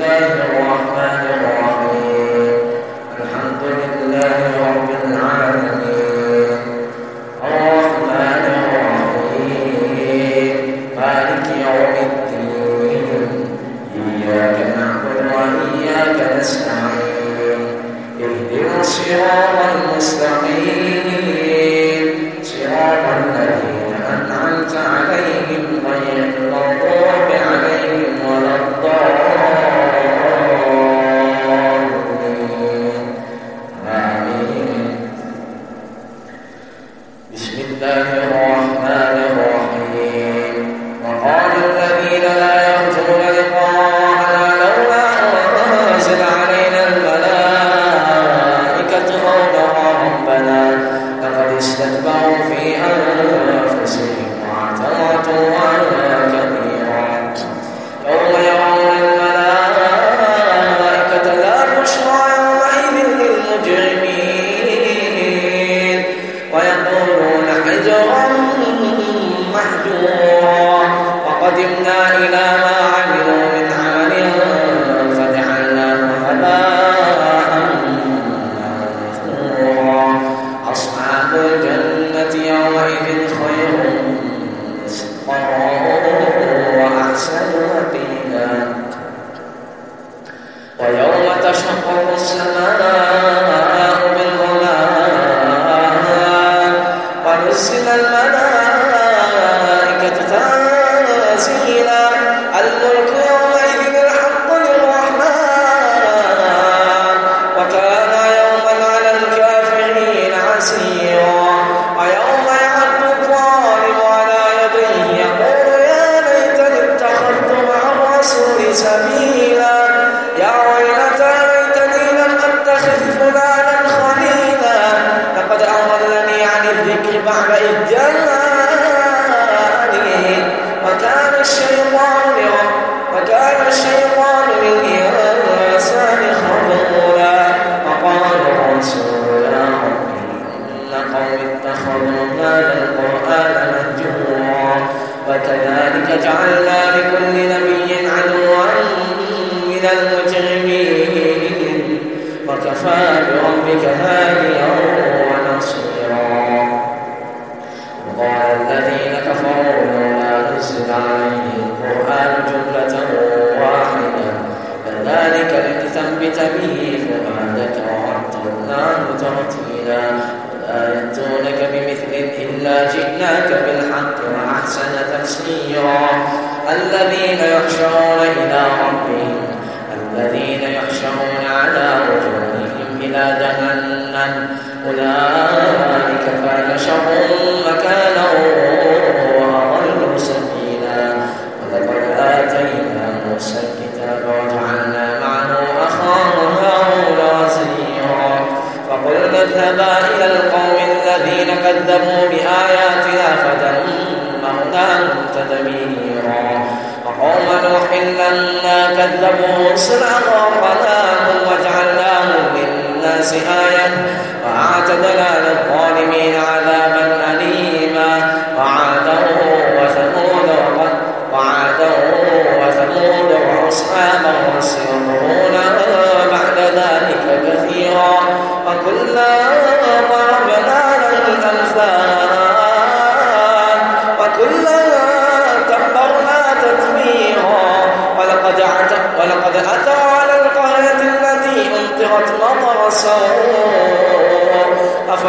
Father, one Father, السماء بالغلام ونزل الملائكة تنزيلا الملك يومئذ الحق للرحمن وكان يوما على الكافرين عسيرا ويوم يعد الظالم على يديه يقول يا ليتني اتخذت مع الرسول سبيلا. المجرمين. وكفى بربك هاديا ونصيرا. وقال الذين كفروا لا نزل عليه القرآن جملة واحدة. فذلك لتثبت به فؤادك ورتلناه ترتيلا. ولا يأتونك بمثل إلا جئناك بالحق وأحسن تفسيرا. الذين يخشون إلى ربهم الذين يخشون على وجوههم إلى جهنم. أولئك كان شر مكانا وأضل سبيلا. ولقد آتينا موسى الكتاب وجعلنا معه أخاه هارون وزيرا. فقلنا اذهبا إلى القوم الذين كذبوا بآياتنا فدمرناهم تدميرا نوح كذبوا رسلنا وقناهم وجعلناهم للناس آية وأعتدنا للظالمين عذابا أليما وعادا وثمود وعادا وثمود وأصحاب الرس يمرون بعد ذلك كثيرا وكلا ضربنا له الأمثال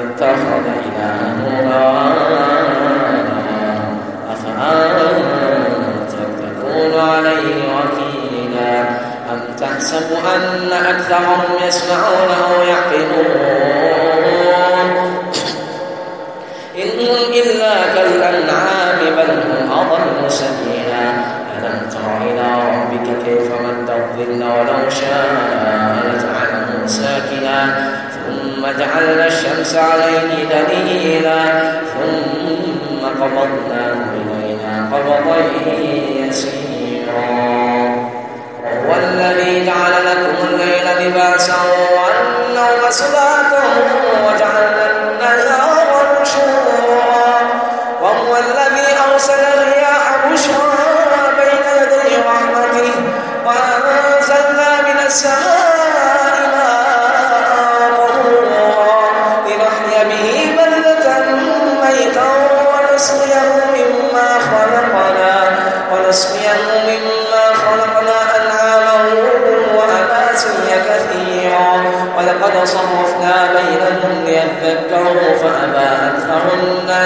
اتخذ إلى هواه أفأنت تكون عليه وكيلا أم تحسب أن أكثرهم يسمعون أو يعقلون؟ إن إنهم إلا كالأنعام بل هم أضل سبيلا ألم تر إلى ربك كيف مد الظل ولو شاء لجعله ساكنا؟ ثم جعلنا الشمس عليه دليلا ثم قبضناه إلينا قبضا يسيرا. وهو الذي جعل لكم الليل لباسا والنوم سباتا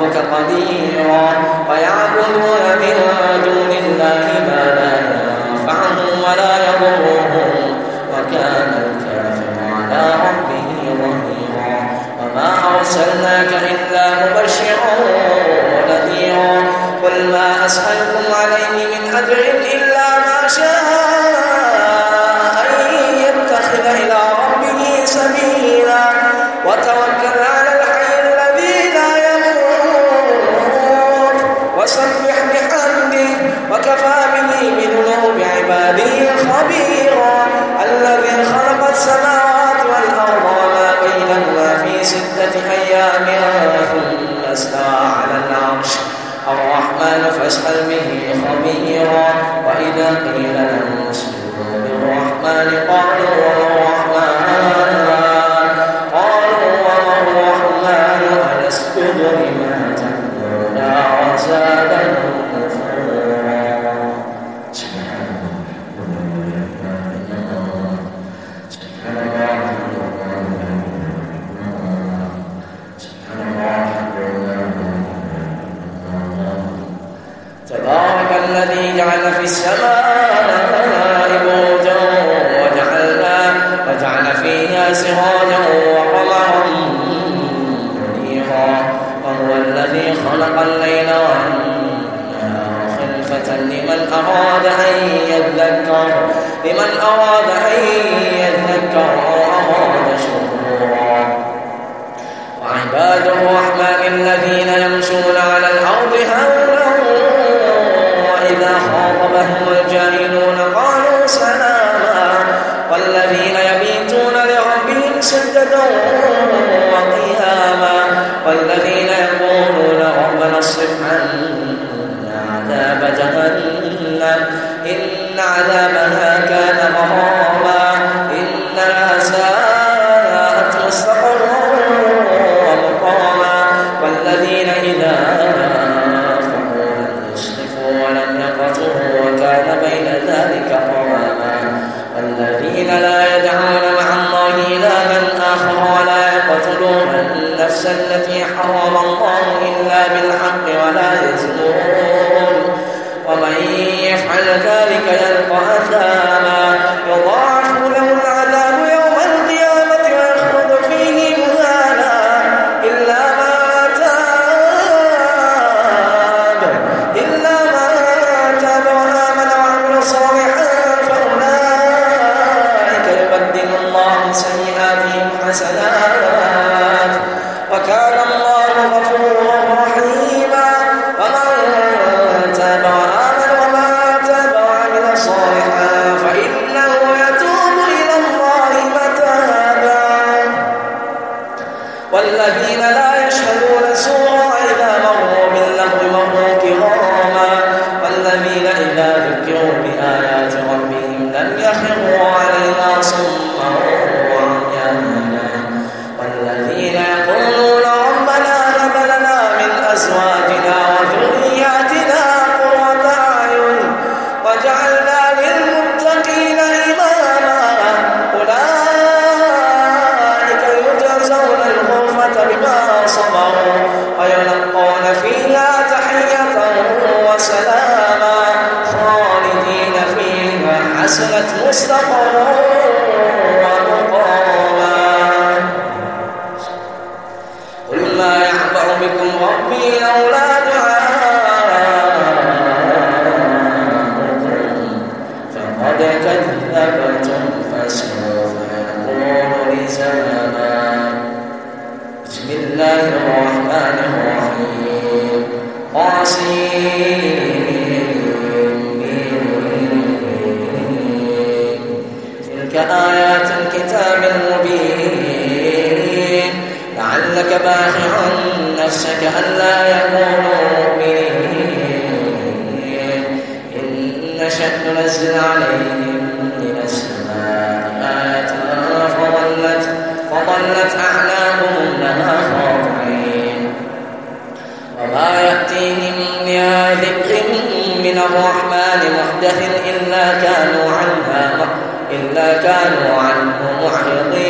ربك قديرا ويعبدون من دون الله ما لا ينفعهم ولا يضرهم. وكان الكافر على ربه ظهيرا. وما أرسلناك إلا مبشرا ونذيرا. ما أسألكم عليه من أجر إلا ما شاء. فاسأل به خبيرا. وإذا قيل لهم اسجدوا للرحمن قالوا الرحمن في السماء بروجا وجعلنا وجعل فيها سراجا وقمرا منيرا. وهو الذي خلق الليل والنهار خلفة لمن أراد أن يذكر لمن أراد أن يذكر أو أراد شكورا. وعباد الرحمن الذين يمشون على الأرض هونا لعلك باخع نفسك ألا يكونوا مؤمنين. إن نشأ ننزل عليهم من السماء آية فظلت فظلت أعناقهم لها خاضعين وما يأتيهم من ذكر من الرحمن محدث إلا كانوا عنها إلا كانوا عنه معرضين.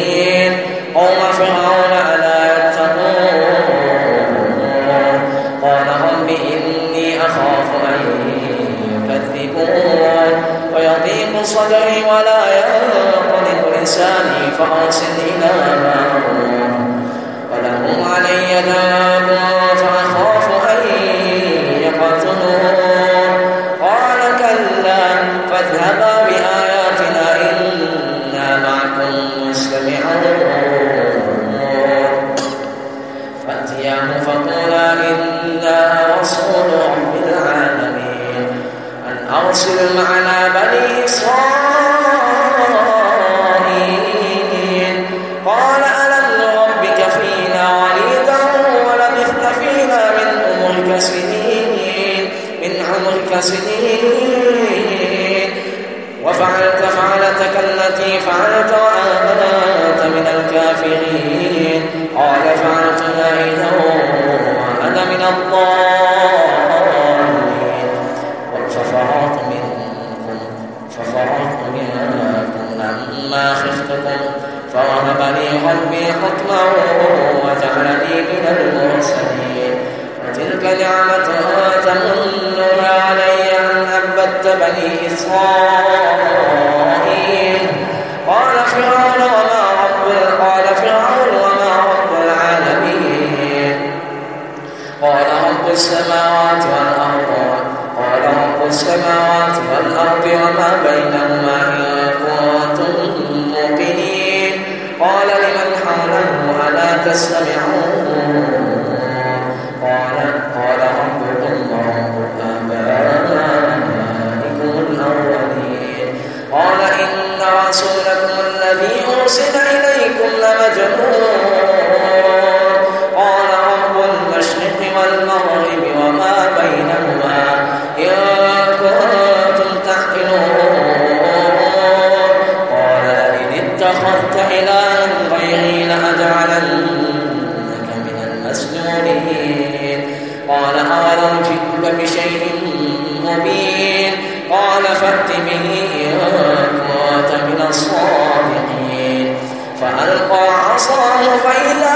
قوم فرعون ألا يتقون؟ قال رب إني أخاف أن يكذبون. ويضيق صدري ولا ينطلق لساني فأرسل إلى هارون ولهم علي ذنب فأخاف أن أرسل معنا بني إسرائيل. قال ألم نربك فينا وليدا ولبثت فينا من عمرك سنين من عمرك سنين. وفعلت فعلتك التي فعلت وأنت من الكافرين. قال فعلتها إذا وأنا من الضالين. منكم لما خفتكم فوهب لي ربي حكما وجعلني من المرسلين وتلك نعمة تمنها علي أن أبدت بني إسرائيل. قال فرعون وما رب قال فرعون وما رب العالمين. قال رب السماوات والأرض قال رب السماوات والأرض وما بينهما. ألا تستمعون الصادقين فألقى عصاه فإذا